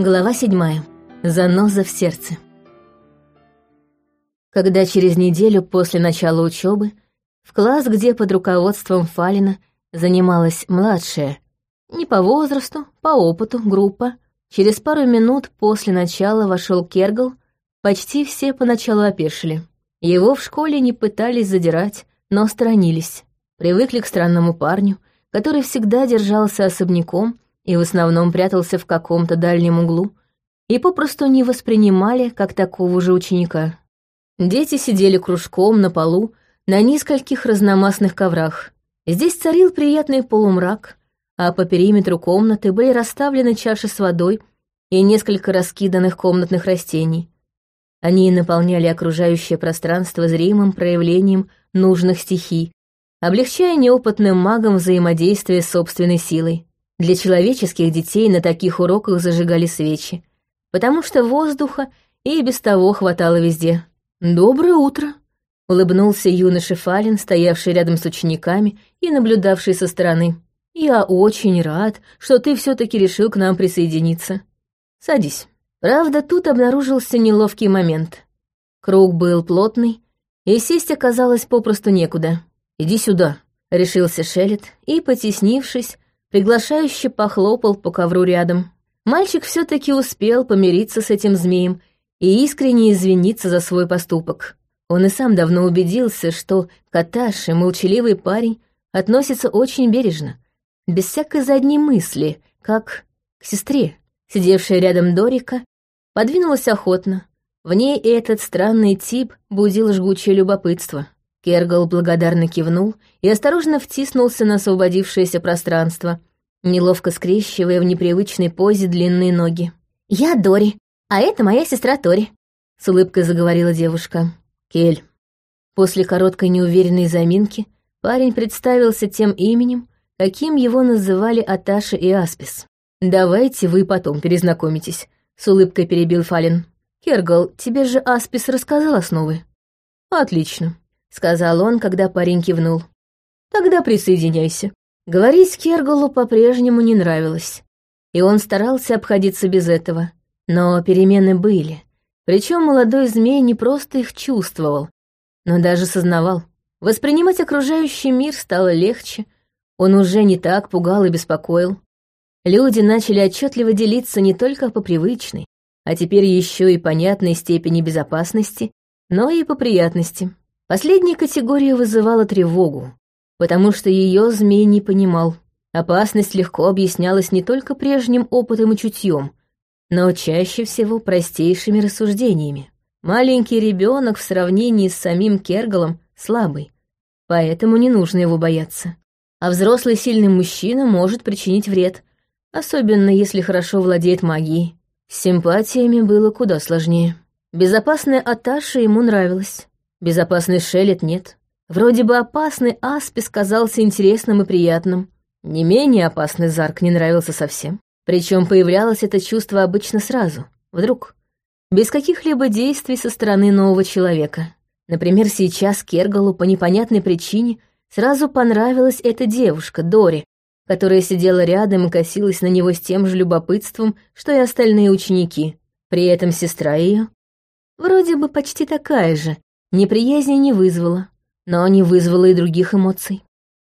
Глава седьмая. Заноза в сердце. Когда через неделю после начала учебы в класс, где под руководством Фалина занималась младшая, не по возрасту, по опыту, группа, через пару минут после начала вошел Кергл, почти все поначалу опешили. Его в школе не пытались задирать, но сторонились. Привыкли к странному парню, который всегда держался особняком и в основном прятался в каком-то дальнем углу, и попросту не воспринимали как такого же ученика. Дети сидели кружком на полу на нескольких разномастных коврах. Здесь царил приятный полумрак, а по периметру комнаты были расставлены чаши с водой и несколько раскиданных комнатных растений. Они наполняли окружающее пространство зримым проявлением нужных стихий, облегчая неопытным магам взаимодействие с собственной силой. Для человеческих детей на таких уроках зажигали свечи, потому что воздуха и без того хватало везде. «Доброе утро!» — улыбнулся юноша Фалин, стоявший рядом с учениками и наблюдавший со стороны. «Я очень рад, что ты все таки решил к нам присоединиться. Садись». Правда, тут обнаружился неловкий момент. Круг был плотный, и сесть оказалось попросту некуда. «Иди сюда», — решился Шелет, и, потеснившись, приглашающе похлопал по ковру рядом. Мальчик все таки успел помириться с этим змеем и искренне извиниться за свой поступок. Он и сам давно убедился, что Каташи, молчаливый парень, относится очень бережно, без всякой задней мысли, как к сестре. Сидевшая рядом Дорика подвинулась охотно. В ней этот странный тип будил жгучее любопытство. Кергал благодарно кивнул и осторожно втиснулся на освободившееся пространство, неловко скрещивая в непривычной позе длинные ноги. «Я Дори, а это моя сестра Тори», — с улыбкой заговорила девушка. «Кель». После короткой неуверенной заминки парень представился тем именем, каким его называли Аташа и Аспис. «Давайте вы потом перезнакомитесь», — с улыбкой перебил Фалин. «Кергал, тебе же Аспис рассказал основы». «Отлично сказал он, когда парень кивнул. «Тогда присоединяйся». Говорить Кергалу по-прежнему не нравилось, и он старался обходиться без этого. Но перемены были, причем молодой змей не просто их чувствовал, но даже сознавал. Воспринимать окружающий мир стало легче, он уже не так пугал и беспокоил. Люди начали отчетливо делиться не только по привычной, а теперь еще и понятной степени безопасности, но и по приятности. Последняя категория вызывала тревогу, потому что ее змей не понимал. Опасность легко объяснялась не только прежним опытом и чутьем, но чаще всего простейшими рассуждениями. Маленький ребенок в сравнении с самим Кергалом слабый, поэтому не нужно его бояться. А взрослый сильный мужчина может причинить вред, особенно если хорошо владеет магией. С симпатиями было куда сложнее. Безопасная Аташа ему нравилась. Безопасный шелет нет. Вроде бы опасный аспис казался интересным и приятным. Не менее опасный зарк не нравился совсем. Причем появлялось это чувство обычно сразу, вдруг, без каких-либо действий со стороны нового человека. Например, сейчас Кергалу по непонятной причине сразу понравилась эта девушка, Дори, которая сидела рядом и косилась на него с тем же любопытством, что и остальные ученики. При этом сестра ее вроде бы почти такая же, Неприязни не вызвала, но не вызвала и других эмоций.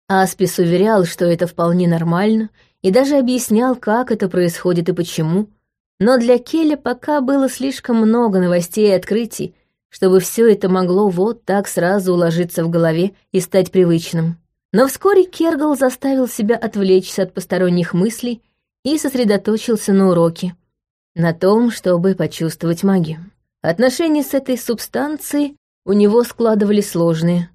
Аспис уверял, что это вполне нормально, и даже объяснял, как это происходит и почему, но для Келя пока было слишком много новостей и открытий, чтобы все это могло вот так сразу уложиться в голове и стать привычным. Но вскоре Кергал заставил себя отвлечься от посторонних мыслей и сосредоточился на уроке, на том, чтобы почувствовать магию. Отношения с этой субстанцией у него складывались сложные.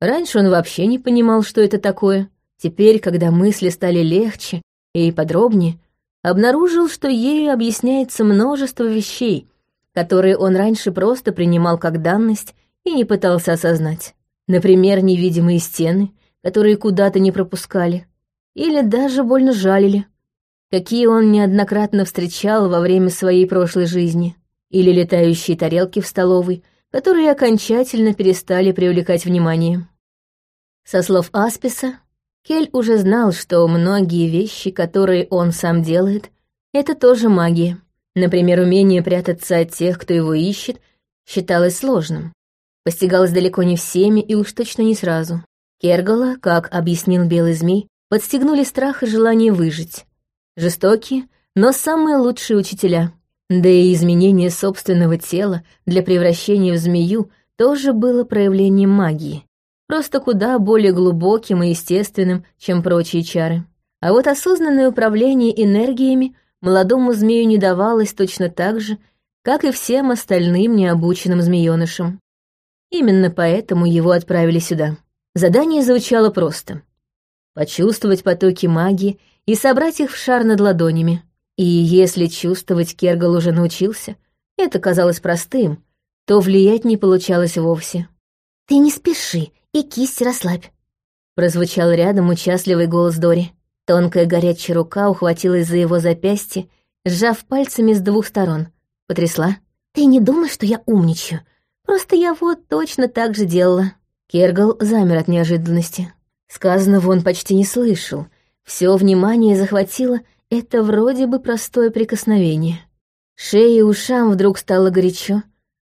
Раньше он вообще не понимал, что это такое. Теперь, когда мысли стали легче и подробнее, обнаружил, что ею объясняется множество вещей, которые он раньше просто принимал как данность и не пытался осознать. Например, невидимые стены, которые куда-то не пропускали, или даже больно жалили, какие он неоднократно встречал во время своей прошлой жизни, или летающие тарелки в столовой, которые окончательно перестали привлекать внимание. Со слов Асписа, Кель уже знал, что многие вещи, которые он сам делает, это тоже магия. Например, умение прятаться от тех, кто его ищет, считалось сложным. Постигалось далеко не всеми и уж точно не сразу. Кергала, как объяснил белый змей, подстегнули страх и желание выжить. Жестокие, но самые лучшие учителя. Да и изменение собственного тела для превращения в змею тоже было проявлением магии. Просто куда более глубоким и естественным, чем прочие чары. А вот осознанное управление энергиями молодому змею не давалось точно так же, как и всем остальным необученным змеёнышам. Именно поэтому его отправили сюда. Задание звучало просто. Почувствовать потоки магии и собрать их в шар над ладонями. И если чувствовать Кергал уже научился, это казалось простым, то влиять не получалось вовсе. «Ты не спеши и кисть расслабь», — прозвучал рядом участливый голос Дори. Тонкая горячая рука ухватилась за его запястье, сжав пальцами с двух сторон. Потрясла. «Ты не думай, что я умничаю. Просто я вот точно так же делала». Кергал замер от неожиданности. Сказанного он почти не слышал. Все внимание захватило это вроде бы простое прикосновение. Шее и ушам вдруг стало горячо,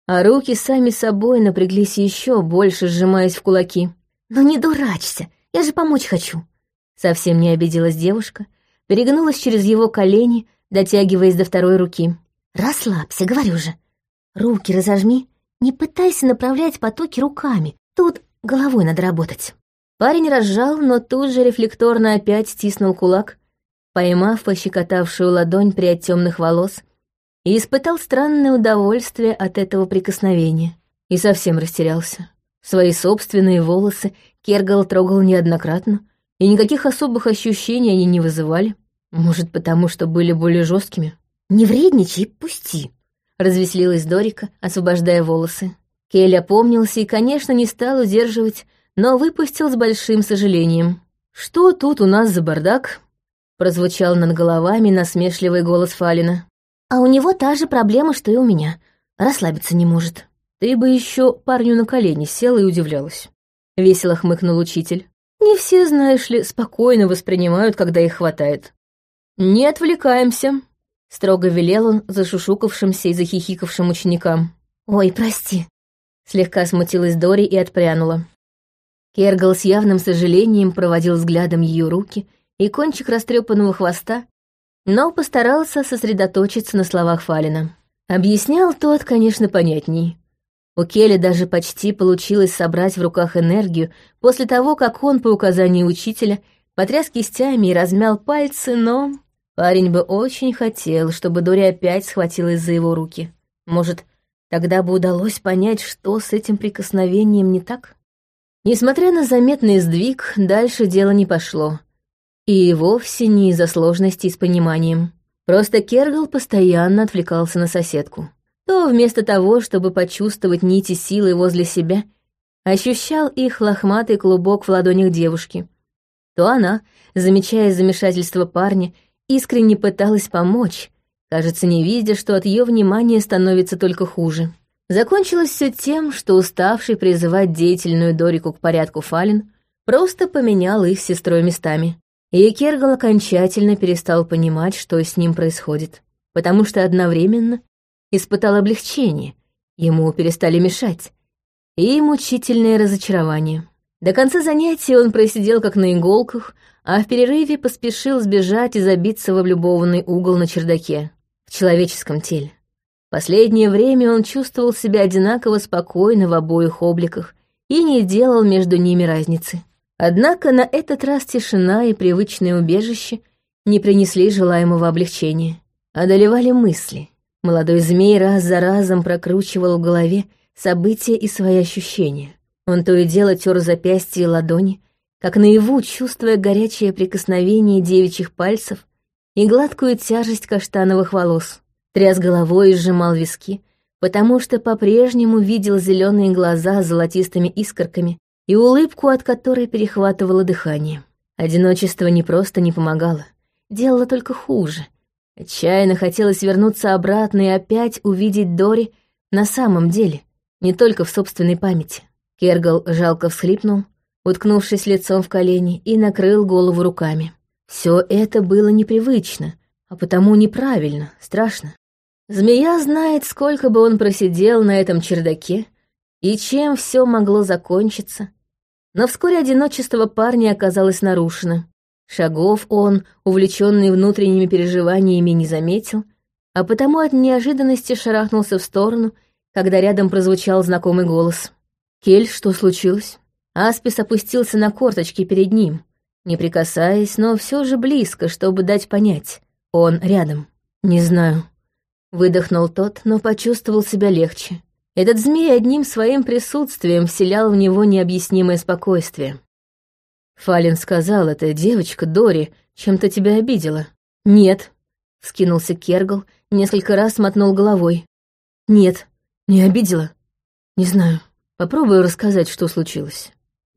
а руки сами собой напряглись еще больше, сжимаясь в кулаки. «Ну не дурачься, я же помочь хочу!» Совсем не обиделась девушка, перегнулась через его колени, дотягиваясь до второй руки. «Расслабься, говорю же. Руки разожми, не пытайся направлять потоки руками, тут головой надо работать». Парень разжал, но тут же рефлекторно опять стиснул кулак, поймав пощекотавшую ладонь прядь темных волос и испытал странное удовольствие от этого прикосновения. И совсем растерялся. Свои собственные волосы Кергал трогал неоднократно, и никаких особых ощущений они не вызывали. Может, потому что были более жесткими. «Не вредничай, пусти», — развеселилась Дорика, освобождая волосы. Келли опомнился и, конечно, не стал удерживать, но выпустил с большим сожалением. «Что тут у нас за бардак?» — прозвучал над головами насмешливый голос Фалина. А у него та же проблема, что и у меня. Расслабиться не может. Ты бы еще парню на колени села и удивлялась. Весело хмыкнул учитель. Не все, знаешь ли, спокойно воспринимают, когда их хватает. Не отвлекаемся, строго велел он зашушукавшимся и захихикавшим ученикам. Ой, прости. Слегка смутилась Дори и отпрянула. Кергал с явным сожалением проводил взглядом ее руки и кончик растрепанного хвоста, но постарался сосредоточиться на словах Фалина. Объяснял тот, конечно, понятней. У Келли даже почти получилось собрать в руках энергию после того, как он, по указанию учителя, потряс кистями и размял пальцы, но... Парень бы очень хотел, чтобы Дори опять схватилась за его руки. Может, тогда бы удалось понять, что с этим прикосновением не так? Несмотря на заметный сдвиг, дальше дело не пошло. И вовсе не из-за сложностей с пониманием. Просто Кергал постоянно отвлекался на соседку. То вместо того, чтобы почувствовать нити силы возле себя, ощущал их лохматый клубок в ладонях девушки. То она, замечая замешательство парня, искренне пыталась помочь, кажется, не видя, что от ее внимания становится только хуже. Закончилось все тем, что уставший призывать деятельную Дорику к порядку Фалин просто поменял их с сестрой местами. И Кергал окончательно перестал понимать, что с ним происходит, потому что одновременно испытал облегчение, ему перестали мешать, и мучительное разочарование. До конца занятия он просидел как на иголках, а в перерыве поспешил сбежать и забиться в облюбованный угол на чердаке, в человеческом теле. Последнее время он чувствовал себя одинаково спокойно в обоих обликах и не делал между ними разницы. Однако на этот раз тишина и привычное убежище не принесли желаемого облегчения. Одолевали мысли. Молодой змей раз за разом прокручивал в голове события и свои ощущения. Он то и дело тер запястья и ладони, как наяву, чувствуя горячее прикосновение девичьих пальцев и гладкую тяжесть каштановых волос. Тряс головой и сжимал виски, потому что по-прежнему видел зеленые глаза с золотистыми искорками и улыбку, от которой перехватывало дыхание. Одиночество не просто не помогало, делало только хуже. Отчаянно хотелось вернуться обратно и опять увидеть Дори на самом деле, не только в собственной памяти. Кергал жалко всхлипнул, уткнувшись лицом в колени, и накрыл голову руками. Все это было непривычно, а потому неправильно, страшно. Змея знает, сколько бы он просидел на этом чердаке и чем все могло закончиться. Но вскоре одиночество парня оказалось нарушено. Шагов он, увлеченный внутренними переживаниями, не заметил, а потому от неожиданности шарахнулся в сторону, когда рядом прозвучал знакомый голос. «Кель, что случилось?» Аспис опустился на корточки перед ним, не прикасаясь, но все же близко, чтобы дать понять. Он рядом. «Не знаю». Выдохнул тот, но почувствовал себя легче. Этот змей одним своим присутствием вселял в него необъяснимое спокойствие. Фалин сказал, эта девочка Дори чем-то тебя обидела. Нет, вскинулся Кергал, несколько раз мотнул головой. Нет, не обидела. Не знаю. Попробую рассказать, что случилось.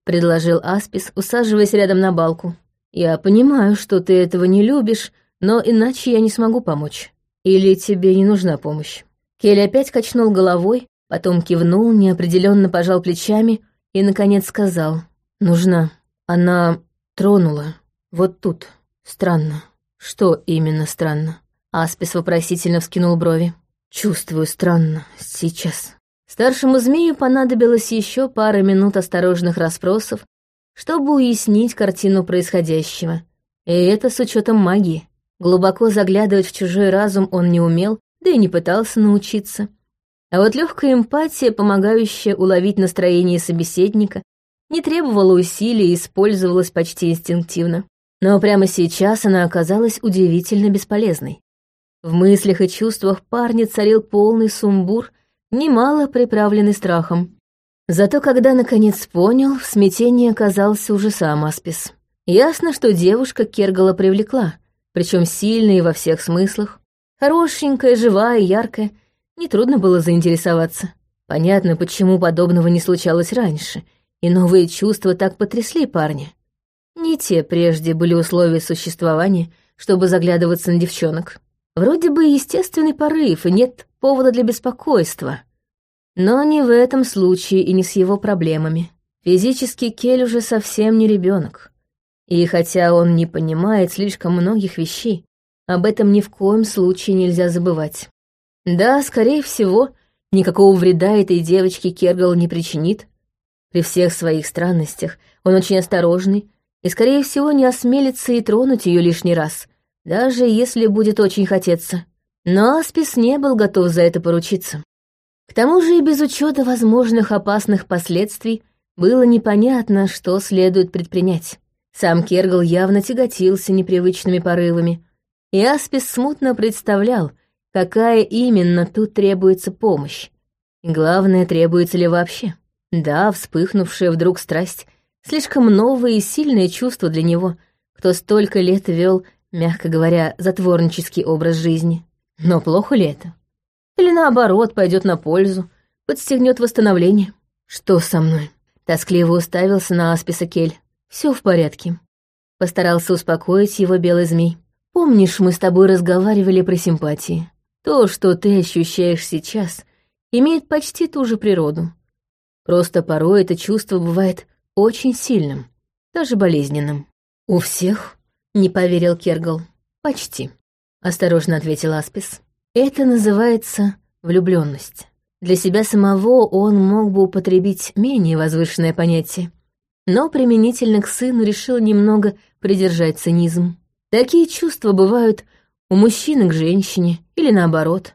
Предложил Аспис, усаживаясь рядом на балку. Я понимаю, что ты этого не любишь, но иначе я не смогу помочь. Или тебе не нужна помощь? Келли опять качнул головой, потом кивнул, неопределенно пожал плечами и, наконец, сказал. Нужна. Она тронула. Вот тут. Странно. Что именно странно? Аспис вопросительно вскинул брови. Чувствую странно. Сейчас. Старшему змею понадобилось еще пара минут осторожных расспросов, чтобы уяснить картину происходящего. И это с учетом магии. Глубоко заглядывать в чужой разум он не умел, да и не пытался научиться. А вот легкая эмпатия, помогающая уловить настроение собеседника, не требовала усилий и использовалась почти инстинктивно. Но прямо сейчас она оказалась удивительно бесполезной. В мыслях и чувствах парня царил полный сумбур, немало приправленный страхом. Зато когда наконец понял, в смятении оказался уже сам Аспис. Ясно, что девушка Кергала привлекла, причем сильно и во всех смыслах. Хорошенькая, живая, яркая, нетрудно было заинтересоваться. Понятно, почему подобного не случалось раньше — и новые чувства так потрясли парня. Не те прежде были условия существования, чтобы заглядываться на девчонок. Вроде бы естественный порыв, и нет повода для беспокойства. Но не в этом случае и не с его проблемами. Физически Кель уже совсем не ребенок. И хотя он не понимает слишком многих вещей, об этом ни в коем случае нельзя забывать. Да, скорее всего, никакого вреда этой девочке Кергал не причинит, при всех своих странностях он очень осторожный и, скорее всего, не осмелится и тронуть ее лишний раз, даже если будет очень хотеться. Но Аспис не был готов за это поручиться. К тому же и без учета возможных опасных последствий было непонятно, что следует предпринять. Сам Кергал явно тяготился непривычными порывами, и Аспис смутно представлял, какая именно тут требуется помощь. И главное, требуется ли вообще. Да, вспыхнувшая вдруг страсть — слишком новое и сильное чувство для него, кто столько лет вел, мягко говоря, затворнический образ жизни. Но плохо ли это? Или наоборот, пойдет на пользу, подстегнет восстановление? Что со мной? Тоскливо уставился на Асписа Кель. Все в порядке. Постарался успокоить его белый змей. Помнишь, мы с тобой разговаривали про симпатии? То, что ты ощущаешь сейчас, имеет почти ту же природу. Просто порой это чувство бывает очень сильным, даже болезненным. «У всех?» — не поверил Кергал. «Почти», — осторожно ответил Аспис. «Это называется влюбленность. Для себя самого он мог бы употребить менее возвышенное понятие, но применительно к сыну решил немного придержать цинизм. Такие чувства бывают у мужчины к женщине или наоборот.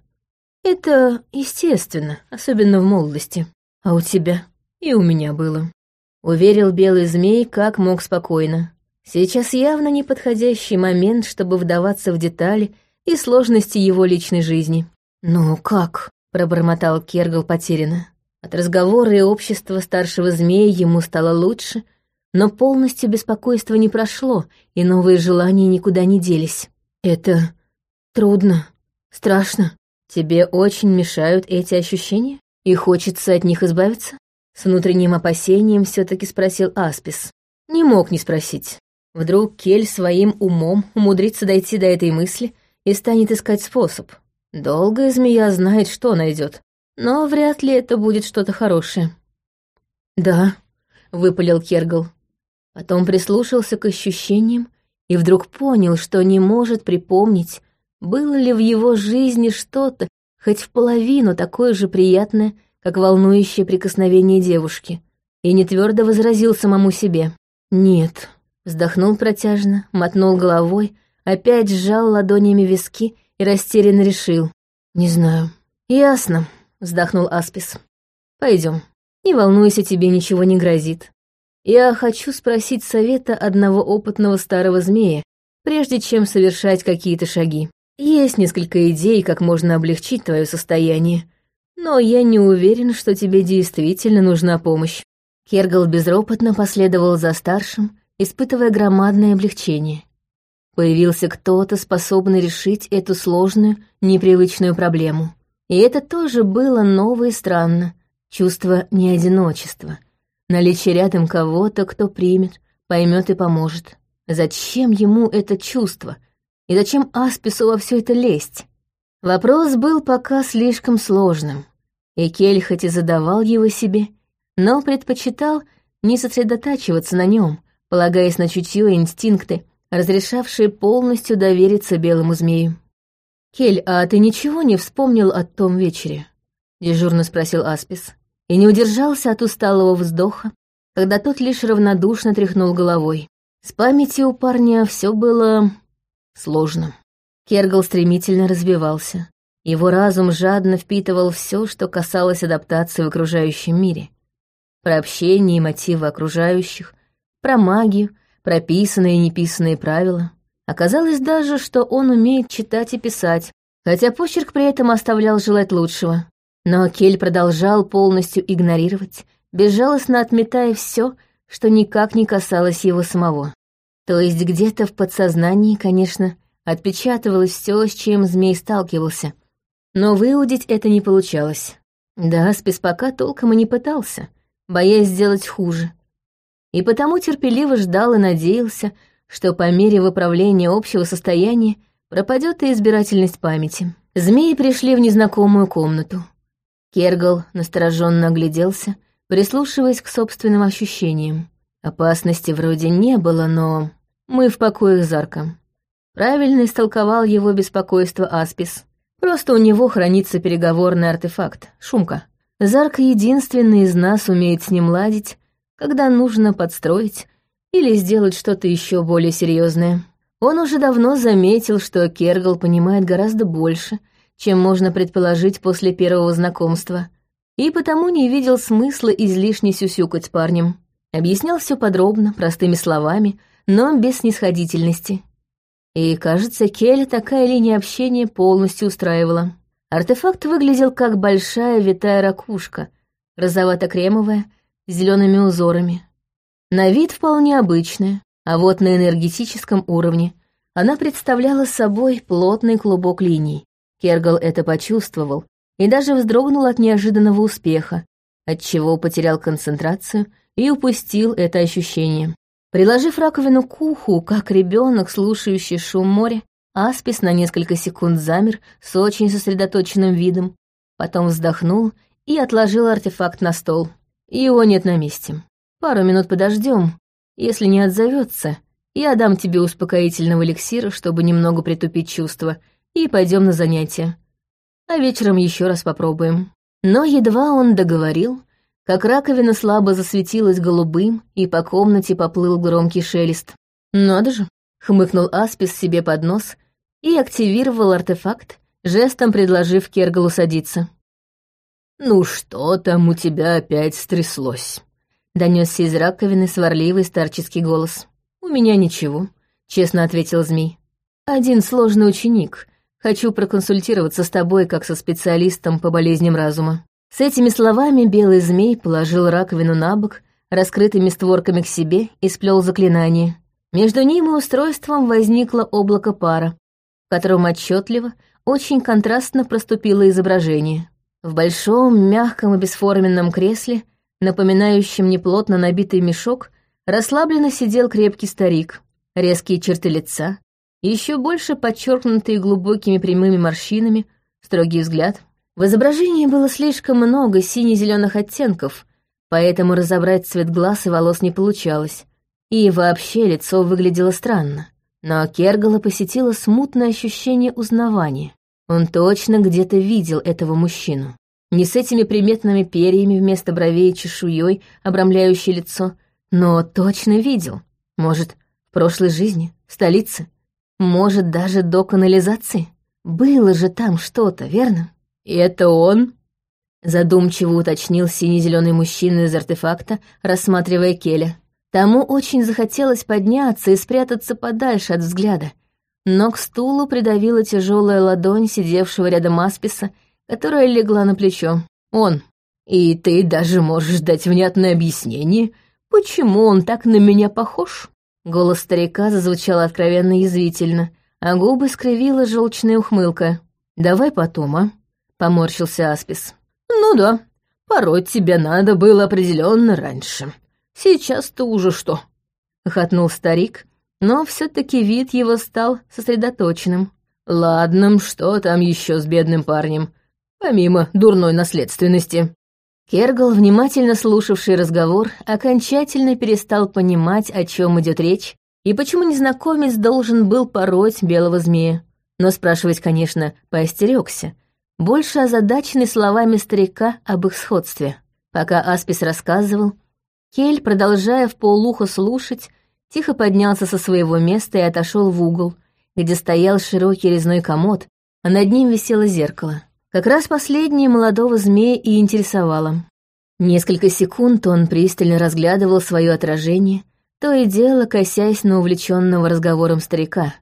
Это естественно, особенно в молодости. А у тебя? И у меня было. Уверил белый змей, как мог спокойно. Сейчас явно неподходящий момент, чтобы вдаваться в детали и сложности его личной жизни. «Ну как?» — пробормотал Кергал потерянно. От разговора и общества старшего змея ему стало лучше, но полностью беспокойство не прошло, и новые желания никуда не делись. «Это трудно, страшно. Тебе очень мешают эти ощущения?» И хочется от них избавиться? С внутренним опасением все-таки спросил Аспис. Не мог не спросить. Вдруг Кель своим умом умудрится дойти до этой мысли и станет искать способ. Долгая змея знает, что найдет, но вряд ли это будет что-то хорошее. «Да», — выпалил Кергал. Потом прислушался к ощущениям и вдруг понял, что не может припомнить, было ли в его жизни что-то, хоть в половину такое же приятное, как волнующее прикосновение девушки, и не твердо возразил самому себе. «Нет», — вздохнул протяжно, мотнул головой, опять сжал ладонями виски и растерянно решил. «Не знаю». «Ясно», — вздохнул Аспис. Пойдем. Не волнуйся, тебе ничего не грозит. Я хочу спросить совета одного опытного старого змея, прежде чем совершать какие-то шаги. Есть несколько идей, как можно облегчить твое состояние, но я не уверен, что тебе действительно нужна помощь». Кергал безропотно последовал за старшим, испытывая громадное облегчение. Появился кто-то, способный решить эту сложную, непривычную проблему. И это тоже было ново и странно. Чувство неодиночества. Наличие рядом кого-то, кто примет, поймет и поможет. Зачем ему это чувство? И зачем Аспису во все это лезть? Вопрос был пока слишком сложным. И Кель хоть и задавал его себе, но предпочитал не сосредотачиваться на нем, полагаясь на чутье и инстинкты, разрешавшие полностью довериться белому змею. «Кель, а ты ничего не вспомнил о том вечере?» — дежурно спросил Аспис. И не удержался от усталого вздоха, когда тот лишь равнодушно тряхнул головой. С памятью у парня все было... сложно. Кергал стремительно развивался. Его разум жадно впитывал все, что касалось адаптации в окружающем мире. Про общение и мотивы окружающих, про магию, про писанные и неписанные правила. Оказалось даже, что он умеет читать и писать, хотя почерк при этом оставлял желать лучшего. Но Кель продолжал полностью игнорировать, безжалостно отметая все, что никак не касалось его самого. То есть где-то в подсознании, конечно, отпечатывалось все, с чем змей сталкивался — но выудить это не получалось. Да, спис пока толком и не пытался, боясь сделать хуже. И потому терпеливо ждал и надеялся, что по мере выправления общего состояния пропадет и избирательность памяти. Змеи пришли в незнакомую комнату. Кергал настороженно огляделся, прислушиваясь к собственным ощущениям. Опасности вроде не было, но мы в покоях Зарка. Правильно истолковал его беспокойство Аспис. Просто у него хранится переговорный артефакт — шумка. Зарк единственный из нас умеет с ним ладить, когда нужно подстроить или сделать что-то еще более серьезное. Он уже давно заметил, что Кергал понимает гораздо больше, чем можно предположить после первого знакомства, и потому не видел смысла излишне сюсюкать с парнем. Объяснял все подробно, простыми словами, но без снисходительности. И, кажется, Келли такая линия общения полностью устраивала. Артефакт выглядел как большая витая ракушка, розовато-кремовая, с зелеными узорами. На вид вполне обычная, а вот на энергетическом уровне она представляла собой плотный клубок линий. Кергал это почувствовал и даже вздрогнул от неожиданного успеха, отчего потерял концентрацию и упустил это ощущение. Приложив раковину к уху, как ребенок, слушающий шум моря, Аспис на несколько секунд замер с очень сосредоточенным видом, потом вздохнул и отложил артефакт на стол. Его нет на месте. Пару минут подождем. Если не отзовется, я дам тебе успокоительного эликсира, чтобы немного притупить чувства, и пойдем на занятия. А вечером еще раз попробуем. Но едва он договорил, как раковина слабо засветилась голубым, и по комнате поплыл громкий шелест. «Надо же!» — хмыкнул Аспис себе под нос и активировал артефакт, жестом предложив Кергалу садиться. «Ну что там у тебя опять стряслось?» — донесся из раковины сварливый старческий голос. «У меня ничего», — честно ответил змей. «Один сложный ученик. Хочу проконсультироваться с тобой как со специалистом по болезням разума». С этими словами белый змей положил раковину на бок, раскрытыми створками к себе и сплел заклинание. Между ним и устройством возникло облако пара, в котором отчетливо, очень контрастно проступило изображение. В большом, мягком и бесформенном кресле, напоминающем неплотно набитый мешок, расслабленно сидел крепкий старик, резкие черты лица, еще больше подчеркнутые глубокими прямыми морщинами, строгий взгляд — в изображении было слишком много сине-зеленых оттенков, поэтому разобрать цвет глаз и волос не получалось, и вообще лицо выглядело странно. Но Кергала посетило смутное ощущение узнавания. Он точно где-то видел этого мужчину. Не с этими приметными перьями вместо бровей и чешуей, обрамляющей лицо, но точно видел. Может, в прошлой жизни, в столице. Может, даже до канализации. Было же там что-то, верно? И это он? Задумчиво уточнил сине-зеленый мужчина из артефакта, рассматривая Келя. Тому очень захотелось подняться и спрятаться подальше от взгляда, но к стулу придавила тяжелая ладонь сидевшего рядом Асписа, которая легла на плечо. Он. И ты даже можешь дать внятное объяснение, почему он так на меня похож? Голос старика зазвучал откровенно язвительно, а губы скривила желчная ухмылка. «Давай потом, а?» — поморщился Аспис. «Ну да, пороть тебя надо было определенно раньше. Сейчас-то уже что?» — хохотнул старик, но все таки вид его стал сосредоточенным. «Ладно, что там еще с бедным парнем, помимо дурной наследственности?» Кергал, внимательно слушавший разговор, окончательно перестал понимать, о чем идет речь, и почему незнакомец должен был пороть белого змея. Но спрашивать, конечно, поостерегся, больше озадаченный словами старика об их сходстве. Пока Аспис рассказывал, Кель, продолжая в полухо слушать, тихо поднялся со своего места и отошел в угол, где стоял широкий резной комод, а над ним висело зеркало. Как раз последнее молодого змея и интересовало. Несколько секунд он пристально разглядывал свое отражение, то и дело косясь на увлеченного разговором старика.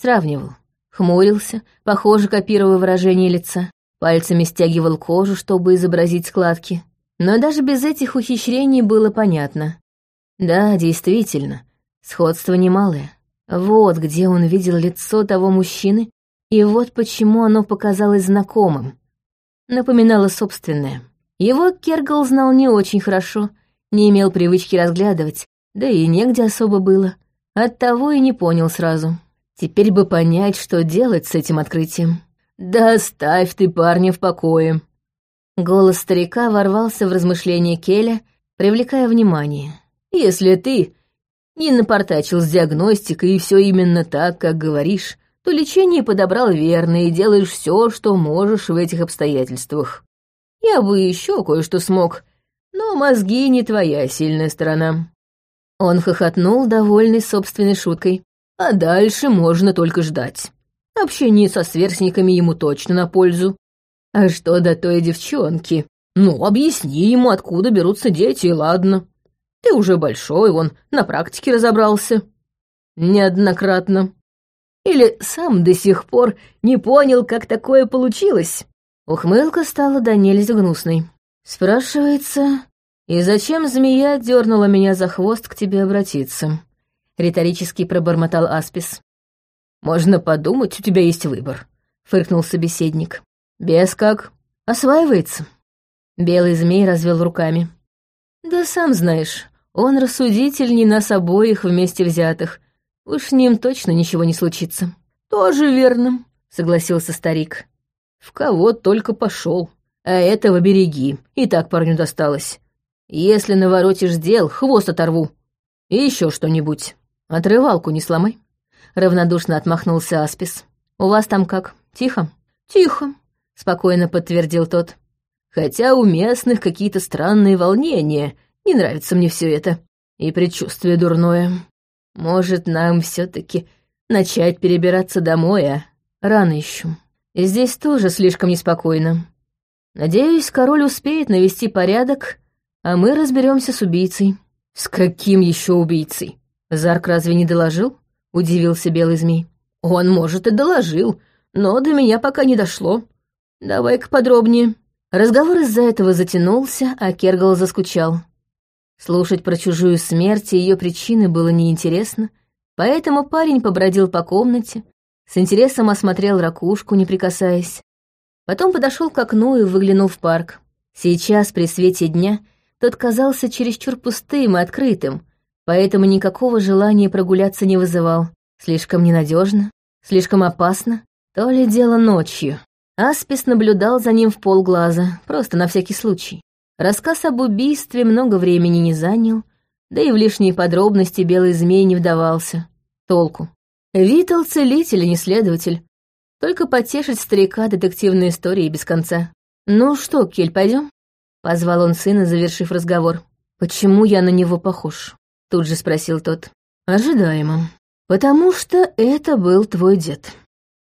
Сравнивал. Хмурился, похоже, копируя выражение лица. Пальцами стягивал кожу, чтобы изобразить складки. Но даже без этих ухищрений было понятно. Да, действительно, Сходство немалое. Вот где он видел лицо того мужчины, и вот почему оно показалось знакомым. Напоминало собственное. Его Кергал знал не очень хорошо, не имел привычки разглядывать, да и негде особо было. Оттого и не понял сразу. Теперь бы понять, что делать с этим открытием. «Да оставь ты парня в покое!» Голос старика ворвался в размышления Келя, привлекая внимание. «Если ты не напортачил с диагностикой, и все именно так, как говоришь, то лечение подобрал верно и делаешь все, что можешь в этих обстоятельствах. Я бы еще кое-что смог, но мозги не твоя сильная сторона». Он хохотнул, довольный собственной шуткой. А дальше можно только ждать. Общение со сверстниками ему точно на пользу. А что до той девчонки? Ну, объясни ему, откуда берутся дети, и ладно. Ты уже большой, он на практике разобрался. Неоднократно. Или сам до сих пор не понял, как такое получилось?» Ухмылка стала до нельзя гнусной. Спрашивается, и зачем змея дернула меня за хвост к тебе обратиться? Риторически пробормотал Аспис. Можно подумать, у тебя есть выбор, фыркнул собеседник. Без как? Осваивается. Белый змей развел руками. Да сам знаешь, он рассудительней нас обоих вместе взятых. Уж с ним точно ничего не случится. Тоже верно, согласился старик. В кого только пошел. А этого береги, и так парню досталось. Если наворотишь дел, хвост оторву. И еще что-нибудь. Отрывалку не сломай. Равнодушно отмахнулся Аспис. У вас там как? Тихо? Тихо, спокойно подтвердил тот. Хотя у местных какие-то странные волнения — не нравится мне все это. И предчувствие дурное. Может, нам все таки начать перебираться домой, а? Рано еще. И здесь тоже слишком неспокойно. Надеюсь, король успеет навести порядок, а мы разберемся с убийцей. С каким еще убийцей? Зарк разве не доложил? Удивился белый змей. Он, может, и доложил, но до меня пока не дошло. Давай-ка подробнее. Разговор из-за этого затянулся, а Кергал заскучал. Слушать про чужую смерть и ее причины было неинтересно, поэтому парень побродил по комнате, с интересом осмотрел ракушку, не прикасаясь. Потом подошел к окну и выглянул в парк. Сейчас, при свете дня, тот казался чересчур пустым и открытым, поэтому никакого желания прогуляться не вызывал. Слишком ненадежно, слишком опасно, то ли дело ночью. Аспис наблюдал за ним в полглаза, просто на всякий случай. Рассказ об убийстве много времени не занял, да и в лишние подробности белый змей не вдавался. Толку. Витал целитель, а не следователь. Только потешить старика детективной истории без конца. «Ну что, Кель, пойдем? Позвал он сына, завершив разговор. «Почему я на него похож?» Тут же спросил тот. «Ожидаемо. Потому что это был твой дед».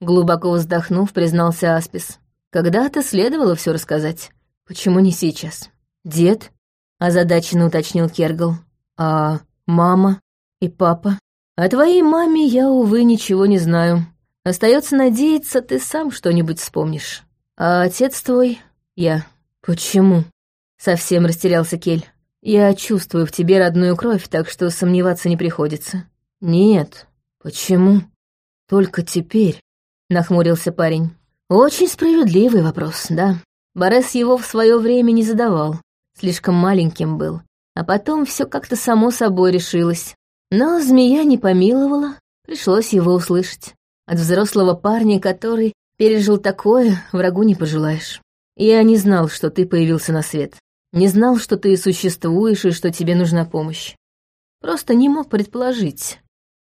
Глубоко вздохнув, признался Аспис. «Когда-то следовало все рассказать. Почему не сейчас?» «Дед?» — озадаченно уточнил Кергл. «А мама и папа?» «О твоей маме я, увы, ничего не знаю. Остается надеяться, ты сам что-нибудь вспомнишь. А отец твой — я. Почему?» Совсем растерялся Кель. «Я чувствую в тебе родную кровь, так что сомневаться не приходится». «Нет. Почему? Только теперь?» — нахмурился парень. «Очень справедливый вопрос, да. Борес его в свое время не задавал. Слишком маленьким был. А потом все как-то само собой решилось. Но змея не помиловала, пришлось его услышать. От взрослого парня, который пережил такое, врагу не пожелаешь. Я не знал, что ты появился на свет. Не знал, что ты существуешь и что тебе нужна помощь. Просто не мог предположить.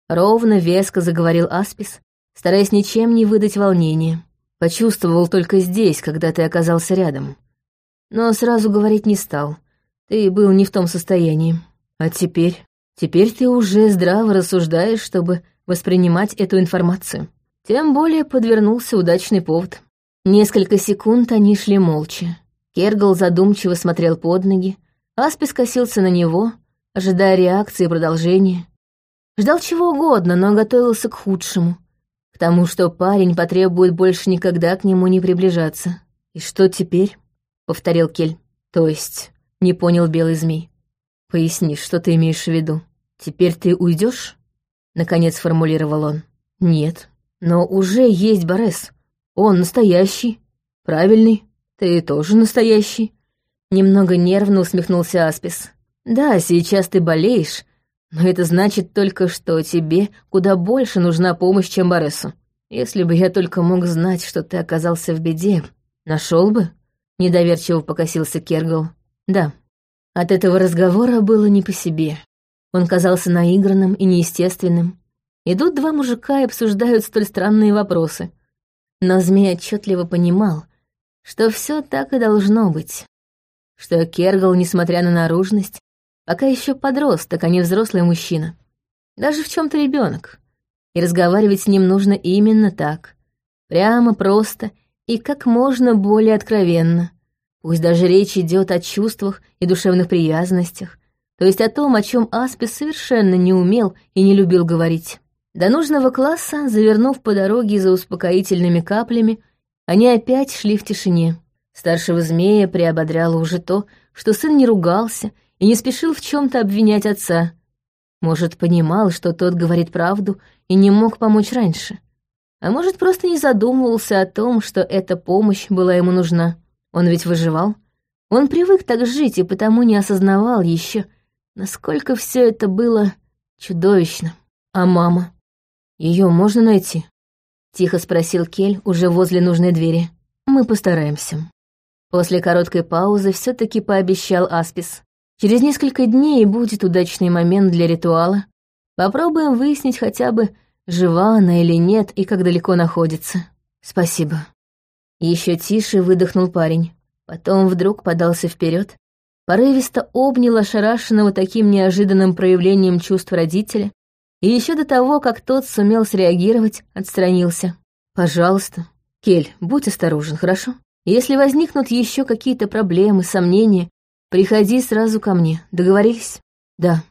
Ровно, веско заговорил Аспис, стараясь ничем не выдать волнения. Почувствовал только здесь, когда ты оказался рядом. Но сразу говорить не стал. Ты был не в том состоянии. А теперь... Теперь ты уже здраво рассуждаешь, чтобы воспринимать эту информацию. Тем более подвернулся удачный повод. Несколько секунд они шли молча. Кергал задумчиво смотрел под ноги, Аспис косился на него, ожидая реакции и продолжения. Ждал чего угодно, но готовился к худшему. К тому, что парень потребует больше никогда к нему не приближаться. «И что теперь?» — повторил Кель. «То есть?» — не понял белый змей. «Поясни, что ты имеешь в виду? Теперь ты уйдешь? Наконец формулировал он. «Нет, но уже есть Борес. Он настоящий, правильный, ты тоже настоящий». Немного нервно усмехнулся Аспис. «Да, сейчас ты болеешь, но это значит только, что тебе куда больше нужна помощь, чем Боресу. Если бы я только мог знать, что ты оказался в беде, нашел бы?» Недоверчиво покосился Кергал. «Да, от этого разговора было не по себе. Он казался наигранным и неестественным. Идут два мужика и обсуждают столь странные вопросы. Но змей отчетливо понимал, что все так и должно быть. Что Кергал, несмотря на наружность, пока еще подросток, а не взрослый мужчина. Даже в чем то ребенок. И разговаривать с ним нужно именно так. Прямо, просто и как можно более откровенно. Пусть даже речь идет о чувствах и душевных привязанностях, то есть о том, о чем Аспис совершенно не умел и не любил говорить. До нужного класса, завернув по дороге за успокоительными каплями, они опять шли в тишине. Старшего змея приободряло уже то, что сын не ругался и не спешил в чем то обвинять отца. Может, понимал, что тот говорит правду и не мог помочь раньше. А может, просто не задумывался о том, что эта помощь была ему нужна. Он ведь выживал. Он привык так жить и потому не осознавал еще, насколько все это было чудовищно. А мама? Ее можно найти? Тихо спросил Кель уже возле нужной двери. Мы постараемся. После короткой паузы все таки пообещал Аспис. Через несколько дней будет удачный момент для ритуала. Попробуем выяснить хотя бы, жива она или нет и как далеко находится. Спасибо. Еще тише выдохнул парень. Потом вдруг подался вперед, порывисто обнял ошарашенного таким неожиданным проявлением чувств родителя, и еще до того, как тот сумел среагировать, отстранился. «Пожалуйста, Кель, будь осторожен, хорошо? Если возникнут еще какие-то проблемы, сомнения, приходи сразу ко мне. Договорились?» «Да».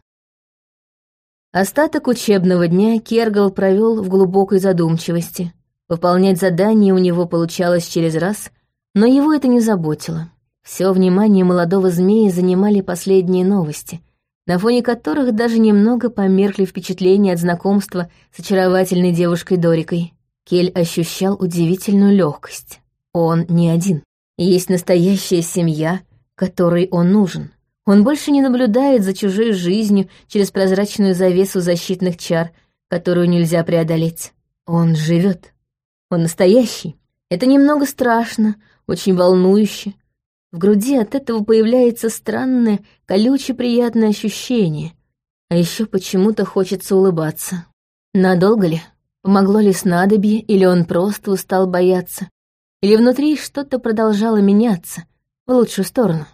Остаток учебного дня Кергал провел в глубокой задумчивости. Выполнять задания у него получалось через раз, но его это не заботило. Все внимание молодого змея занимали последние новости, на фоне которых даже немного померкли впечатления от знакомства с очаровательной девушкой Дорикой. Кель ощущал удивительную легкость. Он не один. Есть настоящая семья, которой он нужен. Он больше не наблюдает за чужой жизнью через прозрачную завесу защитных чар, которую нельзя преодолеть. Он живет. Он настоящий. Это немного страшно, очень волнующе. В груди от этого появляется странное, колюче приятное ощущение. А еще почему-то хочется улыбаться. Надолго ли? Помогло ли снадобье, или он просто устал бояться, или внутри что-то продолжало меняться в лучшую сторону.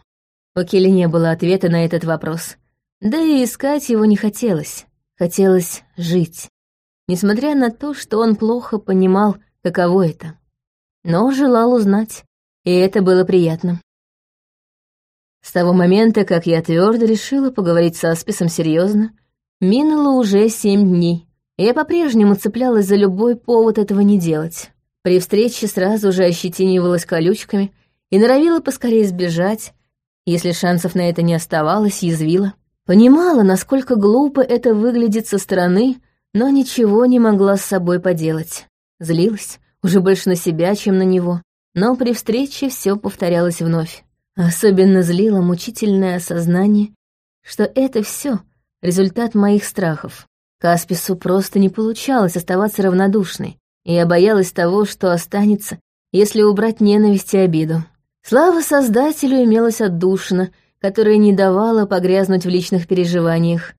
У Келли не было ответа на этот вопрос. Да и искать его не хотелось. Хотелось жить. Несмотря на то, что он плохо понимал, каково это. Но желал узнать, и это было приятно. С того момента, как я твердо решила поговорить с Асписом серьезно, минуло уже семь дней. Я по-прежнему цеплялась за любой повод этого не делать. При встрече сразу же ощетинивалась колючками и норовила поскорее сбежать. Если шансов на это не оставалось, язвила. Понимала, насколько глупо это выглядит со стороны, но ничего не могла с собой поделать. Злилась, уже больше на себя, чем на него. Но при встрече все повторялось вновь. Особенно злило мучительное осознание, что это все результат моих страхов. Каспису просто не получалось оставаться равнодушной, и я боялась того, что останется, если убрать ненависть и обиду. Слава Создателю имелась отдушина, которая не давала погрязнуть в личных переживаниях.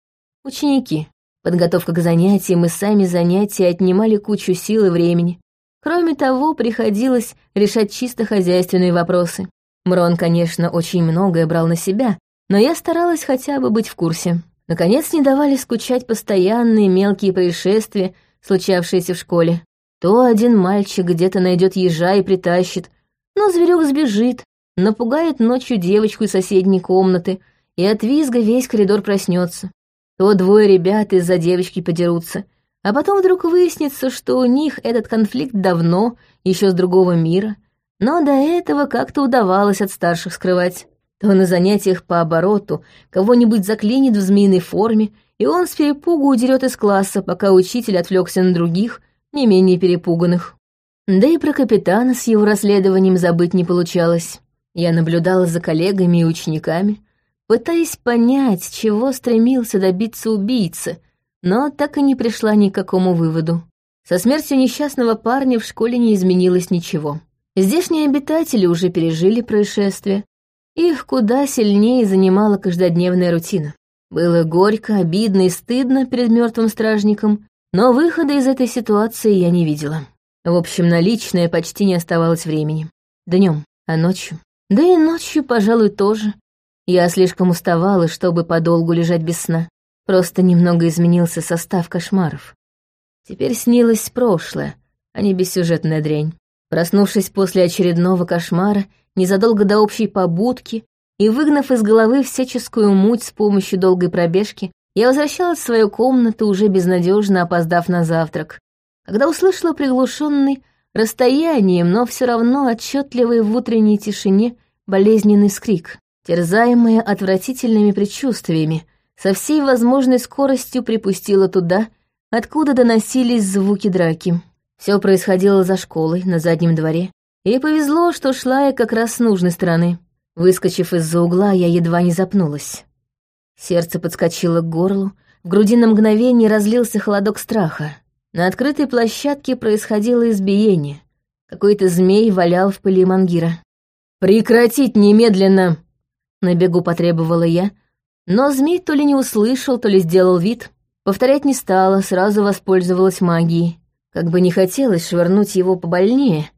Ученики. Подготовка к занятиям и сами занятия отнимали кучу сил и времени. Кроме того, приходилось решать чисто хозяйственные вопросы. Мрон, конечно, очень многое брал на себя, но я старалась хотя бы быть в курсе. Наконец, не давали скучать постоянные мелкие происшествия, случавшиеся в школе. То один мальчик где-то найдет ежа и притащит, но зверек сбежит, напугает ночью девочку из соседней комнаты, и от визга весь коридор проснется. То двое ребят из-за девочки подерутся, а потом вдруг выяснится, что у них этот конфликт давно, еще с другого мира — но до этого как-то удавалось от старших скрывать. То на занятиях по обороту кого-нибудь заклинит в змеиной форме, и он с перепугу удерет из класса, пока учитель отвлекся на других, не менее перепуганных. Да и про капитана с его расследованием забыть не получалось. Я наблюдала за коллегами и учениками, пытаясь понять, чего стремился добиться убийца, но так и не пришла ни к какому выводу. Со смертью несчастного парня в школе не изменилось ничего. Здешние обитатели уже пережили происшествие. Их куда сильнее занимала каждодневная рутина. Было горько, обидно и стыдно перед мертвым стражником, но выхода из этой ситуации я не видела. В общем, на личное почти не оставалось времени. Днем, а ночью. Да и ночью, пожалуй, тоже. Я слишком уставала, чтобы подолгу лежать без сна. Просто немного изменился состав кошмаров. Теперь снилось прошлое, а не бессюжетная дрянь. Проснувшись после очередного кошмара, незадолго до общей побудки и выгнав из головы всяческую муть с помощью долгой пробежки, я возвращалась в свою комнату, уже безнадежно опоздав на завтрак, когда услышала приглушенный расстоянием, но все равно отчетливый в утренней тишине болезненный скрик, терзаемая отвратительными предчувствиями, со всей возможной скоростью припустила туда, откуда доносились звуки драки. Все происходило за школой, на заднем дворе. И повезло, что шла я как раз с нужной стороны. Выскочив из-за угла, я едва не запнулась. Сердце подскочило к горлу, в груди на мгновение разлился холодок страха. На открытой площадке происходило избиение. Какой-то змей валял в пыли мангира. «Прекратить немедленно!» На бегу потребовала я, но змей то ли не услышал, то ли сделал вид. Повторять не стала, сразу воспользовалась магией. Как бы не хотелось швырнуть его побольнее,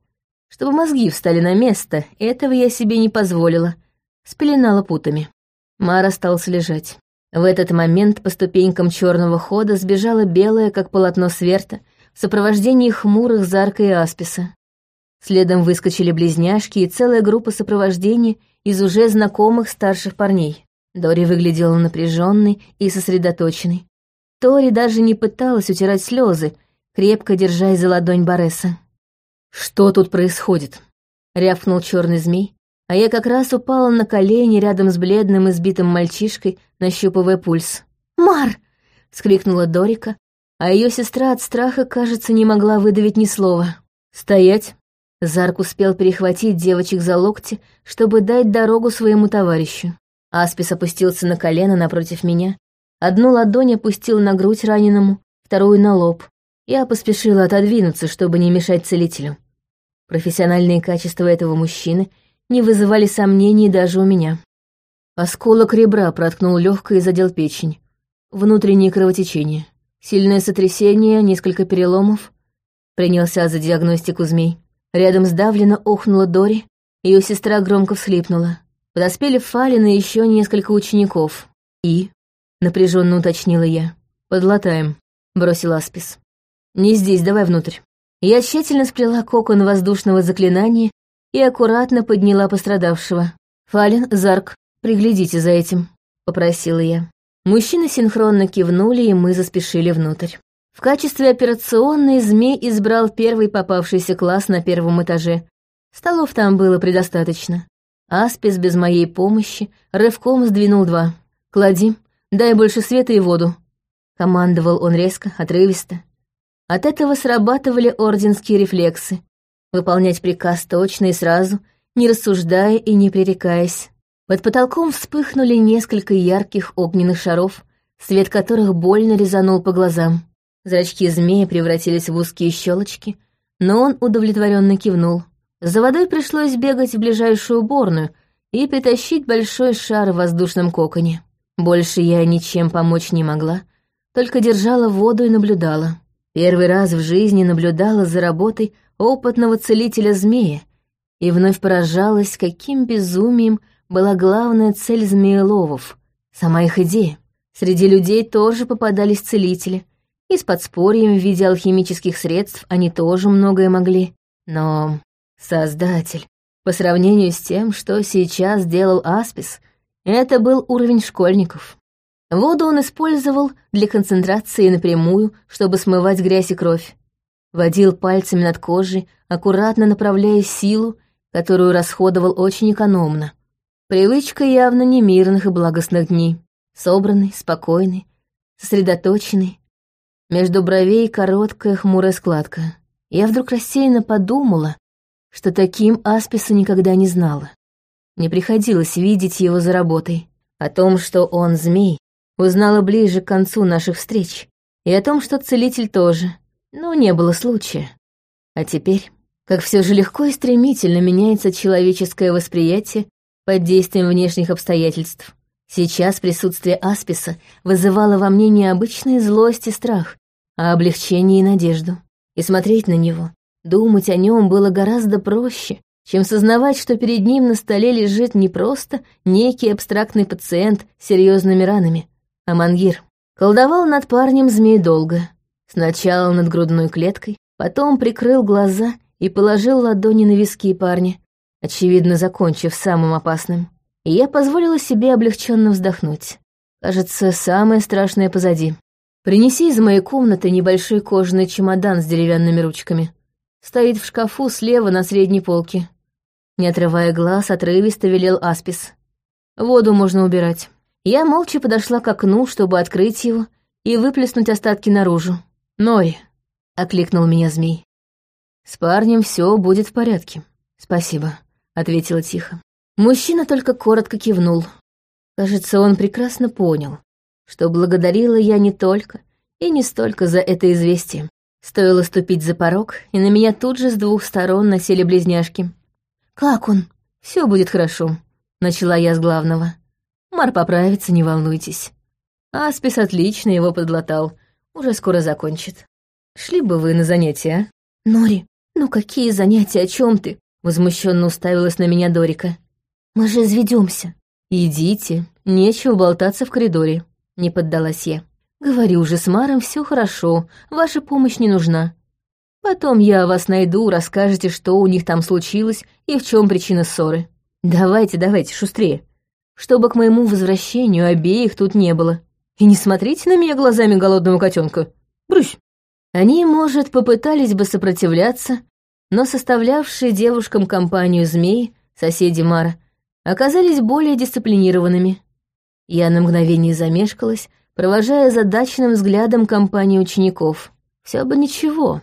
чтобы мозги встали на место, этого я себе не позволила. Спеленала путами. Мара остался лежать. В этот момент по ступенькам черного хода сбежала белая, как полотно сверта, в сопровождении хмурых Зарка и Асписа. Следом выскочили близняшки и целая группа сопровождения из уже знакомых старших парней. Дори выглядела напряженной и сосредоточенной. Тори даже не пыталась утирать слезы, крепко держась за ладонь Бореса. «Что тут происходит?» — рявкнул черный змей, а я как раз упала на колени рядом с бледным избитым мальчишкой, нащупывая пульс. «Мар!» — скрикнула Дорика, а ее сестра от страха, кажется, не могла выдавить ни слова. «Стоять!» Зарк успел перехватить девочек за локти, чтобы дать дорогу своему товарищу. Аспис опустился на колено напротив меня, одну ладонь опустил на грудь раненому, вторую на лоб. Я поспешила отодвинуться, чтобы не мешать целителю. Профессиональные качества этого мужчины не вызывали сомнений даже у меня. Осколок ребра проткнул легкое и задел печень. Внутреннее кровотечение. Сильное сотрясение, несколько переломов. принялся за диагностику змей. Рядом сдавленно охнула Дори, ее сестра громко всхлипнула. Подоспели Фалин и еще несколько учеников. «И?» — напряженно уточнила я. «Подлатаем», — бросил Аспис. «Не здесь, давай внутрь». Я тщательно сплела кокон воздушного заклинания и аккуратно подняла пострадавшего. «Фалин, Зарк, приглядите за этим», — попросила я. Мужчины синхронно кивнули, и мы заспешили внутрь. В качестве операционной змей избрал первый попавшийся класс на первом этаже. Столов там было предостаточно. Аспис без моей помощи рывком сдвинул два. «Клади, дай больше света и воду», — командовал он резко, отрывисто. От этого срабатывали орденские рефлексы. Выполнять приказ точно и сразу, не рассуждая и не пререкаясь. Под потолком вспыхнули несколько ярких огненных шаров, свет которых больно резанул по глазам. Зрачки змеи превратились в узкие щелочки, но он удовлетворенно кивнул. За водой пришлось бегать в ближайшую уборную и притащить большой шар в воздушном коконе. Больше я ничем помочь не могла, только держала воду и наблюдала. Первый раз в жизни наблюдала за работой опытного целителя змея и вновь поражалась, каким безумием была главная цель змееловов, сама их идея. Среди людей тоже попадались целители, и с подспорьем в виде алхимических средств они тоже многое могли. Но Создатель, по сравнению с тем, что сейчас делал Аспис, это был уровень школьников. Воду он использовал для концентрации напрямую, чтобы смывать грязь и кровь. Водил пальцами над кожей, аккуратно направляя силу, которую расходовал очень экономно. Привычка явно не мирных и благостных дней. Собранный, спокойный, сосредоточенный, между бровей короткая хмурая складка. Я вдруг рассеянно подумала, что таким Асписа никогда не знала. Не приходилось видеть его за работой. О том, что он змей, узнала ближе к концу наших встреч. И о том, что целитель тоже. Но не было случая. А теперь, как все же легко и стремительно меняется человеческое восприятие под действием внешних обстоятельств. Сейчас присутствие Асписа вызывало во мне необычную злость и страх, а облегчение и надежду. И смотреть на него, думать о нем было гораздо проще, чем сознавать, что перед ним на столе лежит не просто некий абстрактный пациент с серьезными ранами, а мангир. Колдовал над парнем змей долго. Сначала над грудной клеткой, потом прикрыл глаза и положил ладони на виски парня, очевидно, закончив самым опасным. И я позволила себе облегченно вздохнуть. Кажется, самое страшное позади. Принеси из моей комнаты небольшой кожаный чемодан с деревянными ручками. Стоит в шкафу слева на средней полке. Не отрывая глаз, отрывисто велел Аспис. Воду можно убирать. Я молча подошла к окну, чтобы открыть его и выплеснуть остатки наружу. «Нори», — окликнул меня змей. «С парнем все будет в порядке. Спасибо», — ответила тихо. Мужчина только коротко кивнул. Кажется, он прекрасно понял, что благодарила я не только и не столько за это известие. Стоило ступить за порог, и на меня тут же с двух сторон насели близняшки. «Как он?» «Все будет хорошо», — начала я с главного. «Мар поправится, не волнуйтесь. Аспис отлично его подлатал, уже скоро закончит. Шли бы вы на занятия, а?» «Нори, ну какие занятия, о чем ты?» Возмущенно уставилась на меня Дорика. «Мы же изведемся. «Идите, нечего болтаться в коридоре», не поддалась я. Говорю уже с Маром все хорошо, ваша помощь не нужна. Потом я вас найду, расскажете, что у них там случилось и в чем причина ссоры. Давайте, давайте, шустрее. Чтобы к моему возвращению обеих тут не было. И не смотрите на меня глазами голодного котенка. Брысь. Они, может, попытались бы сопротивляться, но составлявшие девушкам компанию змей, соседи Мара, оказались более дисциплинированными. Я на мгновение замешкалась, провожая задачным взглядом компании учеников. Все бы ничего.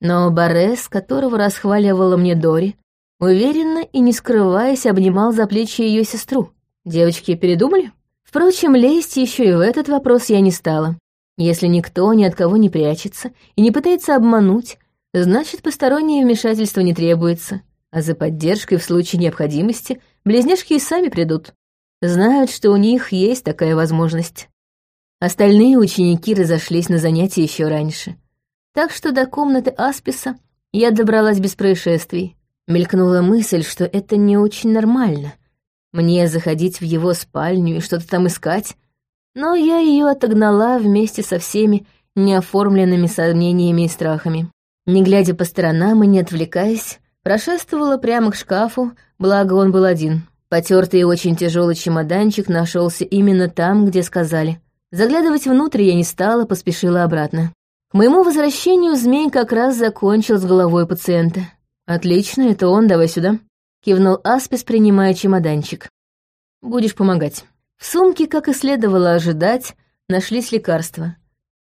Но Борес, которого расхваливала мне Дори, уверенно и не скрываясь обнимал за плечи ее сестру. Девочки передумали? Впрочем, лезть еще и в этот вопрос я не стала. Если никто ни от кого не прячется и не пытается обмануть, значит, постороннее вмешательство не требуется, а за поддержкой в случае необходимости близняшки и сами придут знают, что у них есть такая возможность. Остальные ученики разошлись на занятия еще раньше. Так что до комнаты Асписа я добралась без происшествий. Мелькнула мысль, что это не очень нормально. Мне заходить в его спальню и что-то там искать, но я ее отогнала вместе со всеми неоформленными сомнениями и страхами. Не глядя по сторонам и не отвлекаясь, прошествовала прямо к шкафу, благо он был один. Потертый и очень тяжелый чемоданчик нашелся именно там, где сказали. Заглядывать внутрь я не стала, поспешила обратно. К моему возвращению змей как раз закончил с головой пациента. «Отлично, это он, давай сюда», — кивнул Аспис, принимая чемоданчик. «Будешь помогать». В сумке, как и следовало ожидать, нашлись лекарства.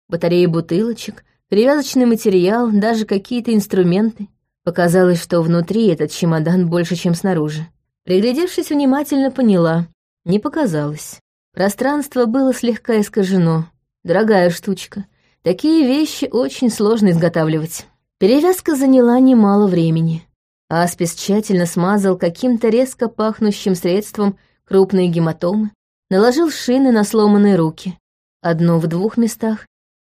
Батареи бутылочек, перевязочный материал, даже какие-то инструменты. Показалось, что внутри этот чемодан больше, чем снаружи. Приглядевшись внимательно, поняла. Не показалось. Пространство было слегка искажено. Дорогая штучка. Такие вещи очень сложно изготавливать. Перевязка заняла немало времени. Аспис тщательно смазал каким-то резко пахнущим средством крупные гематомы, наложил шины на сломанные руки. Одну в двух местах,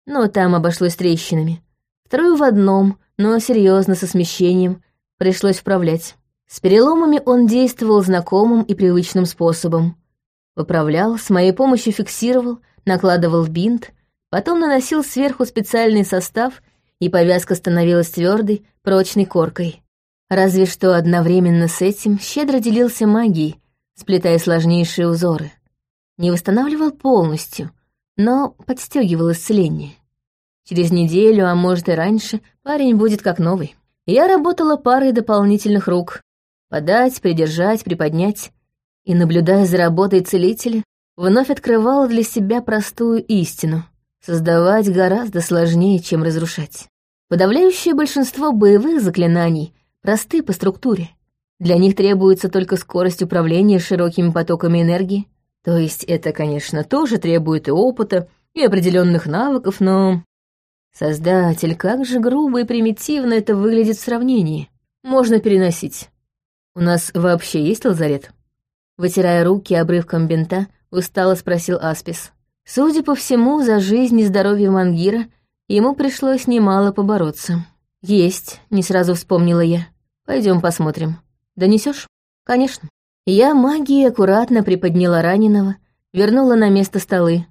но там обошлось трещинами. Вторую в одном, но серьезно со смещением, пришлось вправлять. С переломами он действовал знакомым и привычным способом. Поправлял, с моей помощью фиксировал, накладывал бинт, потом наносил сверху специальный состав, и повязка становилась твердой, прочной коркой. Разве что одновременно с этим щедро делился магией, сплетая сложнейшие узоры. Не восстанавливал полностью, но подстегивал исцеление. Через неделю, а может и раньше, парень будет как новый. Я работала парой дополнительных рук. Подать, придержать, приподнять. И, наблюдая за работой целителя, вновь открывала для себя простую истину. Создавать гораздо сложнее, чем разрушать. Подавляющее большинство боевых заклинаний просты по структуре. Для них требуется только скорость управления широкими потоками энергии. То есть это, конечно, тоже требует и опыта, и определенных навыков, но Создатель, как же грубо и примитивно это выглядит в сравнении. Можно переносить. У нас вообще есть лазарет? Вытирая руки обрывком бинта, устало спросил Аспис. Судя по всему, за жизнь и здоровье Мангира ему пришлось немало побороться. Есть, не сразу вспомнила я. Пойдем посмотрим. Донесешь? Конечно. Я магией аккуратно приподняла раненого, вернула на место столы,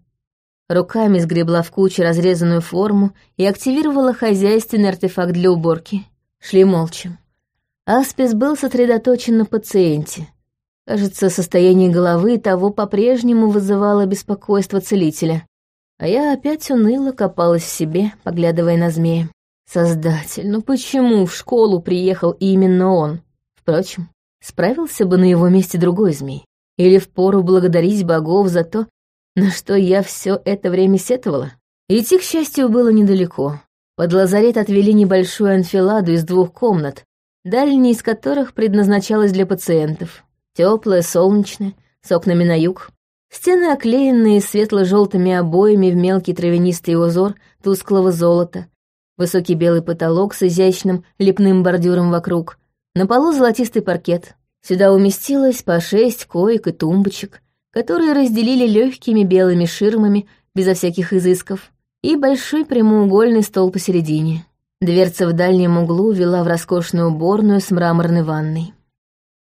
Руками сгребла в кучу разрезанную форму и активировала хозяйственный артефакт для уборки. Шли молча. Аспис был сосредоточен на пациенте. Кажется, состояние головы того по-прежнему вызывало беспокойство целителя. А я опять уныло копалась в себе, поглядывая на змея. Создатель, ну почему в школу приехал именно он? Впрочем, справился бы на его месте другой змей. Или впору благодарить богов за то, на что я все это время сетовала? Идти, к счастью, было недалеко. Под лазарет отвели небольшую анфиладу из двух комнат, дальняя из которых предназначалась для пациентов. Теплая, солнечная, с окнами на юг. Стены оклеенные светло-желтыми обоями в мелкий травянистый узор тусклого золота. Высокий белый потолок с изящным лепным бордюром вокруг. На полу золотистый паркет. Сюда уместилось по шесть коек и тумбочек, которые разделили легкими белыми ширмами безо всяких изысков, и большой прямоугольный стол посередине. Дверца в дальнем углу вела в роскошную уборную с мраморной ванной.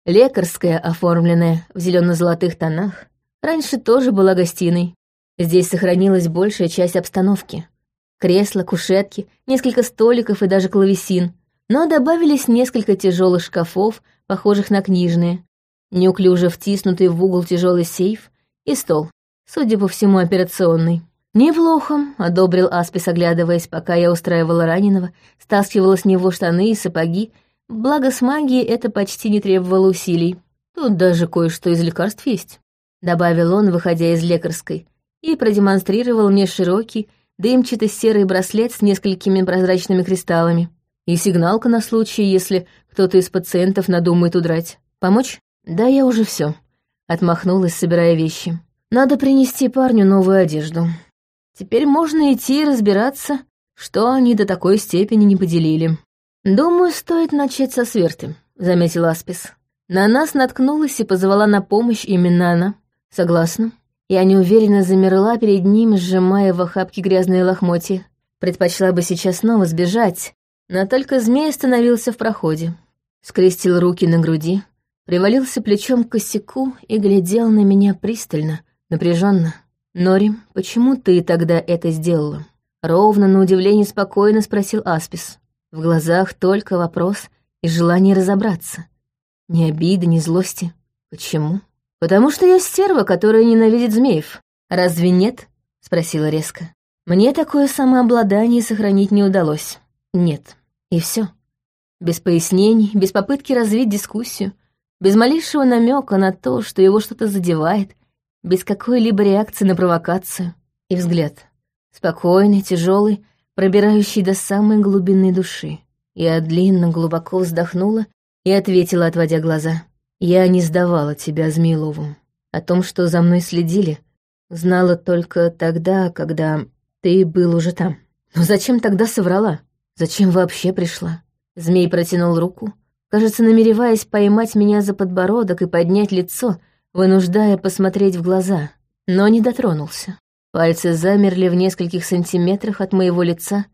Лекарская, оформленная в зелено-золотых тонах, раньше тоже была гостиной. Здесь сохранилась большая часть обстановки. Кресла, кушетки, несколько столиков и даже клавесин, но добавились несколько тяжелых шкафов, похожих на книжные, неуклюже втиснутый в угол тяжелый сейф и стол, судя по всему, операционный. «Неплохо», — одобрил Аспис, оглядываясь, пока я устраивала раненого, стаскивала с него штаны и сапоги, благо с магией это почти не требовало усилий. «Тут даже кое-что из лекарств есть», — добавил он, выходя из лекарской, и продемонстрировал мне широкий, дымчатый серый браслет с несколькими прозрачными кристаллами. И сигналка на случай, если кто-то из пациентов надумает удрать. Помочь? «Да я уже все, отмахнулась, собирая вещи. «Надо принести парню новую одежду. Теперь можно идти и разбираться, что они до такой степени не поделили». «Думаю, стоит начать со сверты», — заметил Аспис. На нас наткнулась и позвала на помощь именно она. Согласна. Я неуверенно замерла перед ним, сжимая в охапке грязные лохмотья. Предпочла бы сейчас снова сбежать, но только змей остановился в проходе. Скрестил руки на груди, привалился плечом к косяку и глядел на меня пристально, напряженно. «Нори, почему ты тогда это сделала?» Ровно, на удивление спокойно спросил Аспис. В глазах только вопрос и желание разобраться. Ни обиды, ни злости. Почему? Потому что я стерва, которая ненавидит змеев. Разве нет? Спросила резко. Мне такое самообладание сохранить не удалось. Нет. И все. Без пояснений, без попытки развить дискуссию, без малейшего намека на то, что его что-то задевает, без какой-либо реакции на провокацию. И взгляд. Спокойный, тяжелый, пробирающий до самой глубины души. Я длинно, глубоко вздохнула и ответила, отводя глаза. «Я не сдавала тебя Змеилову. О том, что за мной следили, знала только тогда, когда ты был уже там. Но зачем тогда соврала? Зачем вообще пришла?» Змей протянул руку, кажется, намереваясь поймать меня за подбородок и поднять лицо, вынуждая посмотреть в глаза, но не дотронулся. Пальцы замерли в нескольких сантиметрах от моего лица,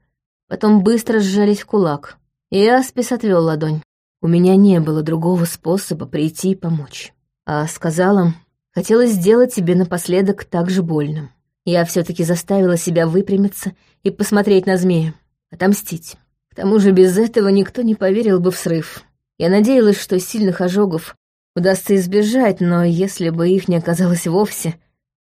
потом быстро сжались в кулак. И Аспис отвел ладонь. У меня не было другого способа прийти и помочь. А сказала, хотела сделать тебе напоследок так же больным. Я все таки заставила себя выпрямиться и посмотреть на змея. Отомстить. К тому же без этого никто не поверил бы в срыв. Я надеялась, что сильных ожогов удастся избежать, но если бы их не оказалось вовсе,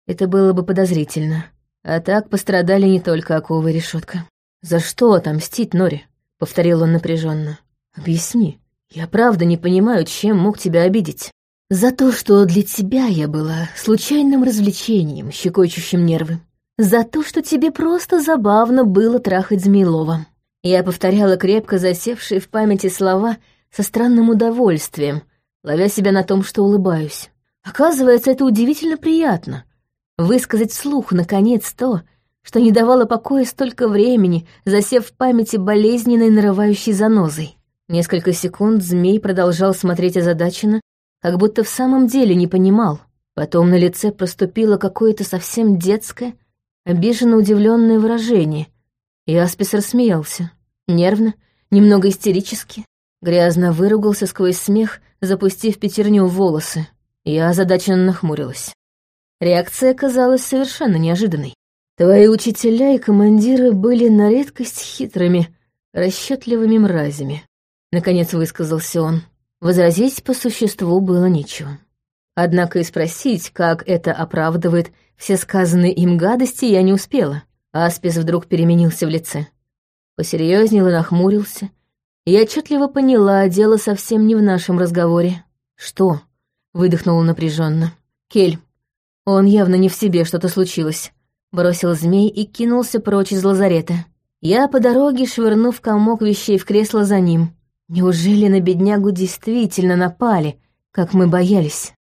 это было бы подозрительно. А так пострадали не только оковы решетка. «За что отомстить, Нори?» — повторил он напряженно. «Объясни. Я правда не понимаю, чем мог тебя обидеть. За то, что для тебя я была случайным развлечением, щекочущим нервы. За то, что тебе просто забавно было трахать Змеилова». Я повторяла крепко засевшие в памяти слова со странным удовольствием, ловя себя на том, что улыбаюсь. Оказывается, это удивительно приятно — высказать вслух, наконец, то, что не давало покоя столько времени, засев в памяти болезненной нарывающей занозой. Несколько секунд змей продолжал смотреть озадаченно, как будто в самом деле не понимал. Потом на лице проступило какое-то совсем детское, обиженно удивленное выражение, и Аспис рассмеялся. Нервно, немного истерически, грязно выругался сквозь смех, запустив пятерню в волосы. Я озадаченно нахмурилась. Реакция казалась совершенно неожиданной. Твои учителя и командиры были на редкость хитрыми, расчетливыми мразями. Наконец высказался он. Возразить по существу было нечего. Однако и спросить, как это оправдывает все сказанные им гадости, я не успела. Аспис вдруг переменился в лице. Посерьезнел и нахмурился. Я отчетливо поняла, дело совсем не в нашем разговоре. «Что?» — выдохнула напряженно. «Кель, он явно не в себе, что-то случилось. Бросил змей и кинулся прочь из лазарета. Я по дороге, швырнув комок вещей в кресло за ним. Неужели на беднягу действительно напали, как мы боялись?